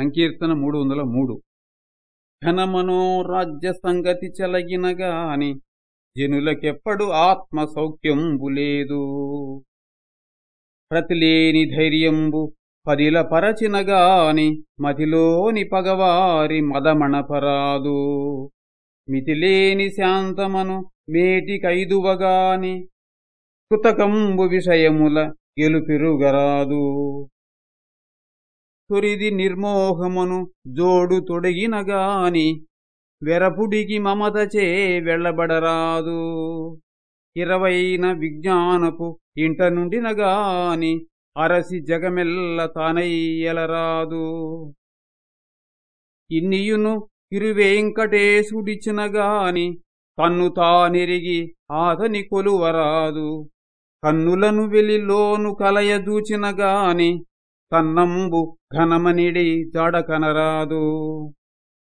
సంకీర్తన మూడు వందల మూడు. ఘనమనోరాజ్య సంగతి చెలగినగాని జనులకెప్పుడు ఆత్మ సౌఖ్యంబు లేదు. ప్రతిలేని ధైర్యంబు పదిల పరచినగాని మతిలోని పగవారి మదమణపరాదు మితిలేని శాంతమను మేటికైదువగాని కృతకంబు విషయముల గెలుపిరుగరాదు. తొరిది నిర్మోహమును జోడు తొడిగినగాని వెరపుడికి మమతచే వెళ్ళబడరాదు. ఇరవైన విజ్ఞానపు ఇంట నుండినగాని అరసి జగమెల్ల తానయ్యలరాదు ఇన్నియును ఇరువేంకటేశుడిచ్చినగాని కన్ను తానెరిగి ఆతని కొలువరాదు. కన్నులను వెలిలోను కలయదూచినగాని కన్నంబు ఘనమనిడి జాడకనరాదు.